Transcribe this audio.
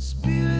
Spirit.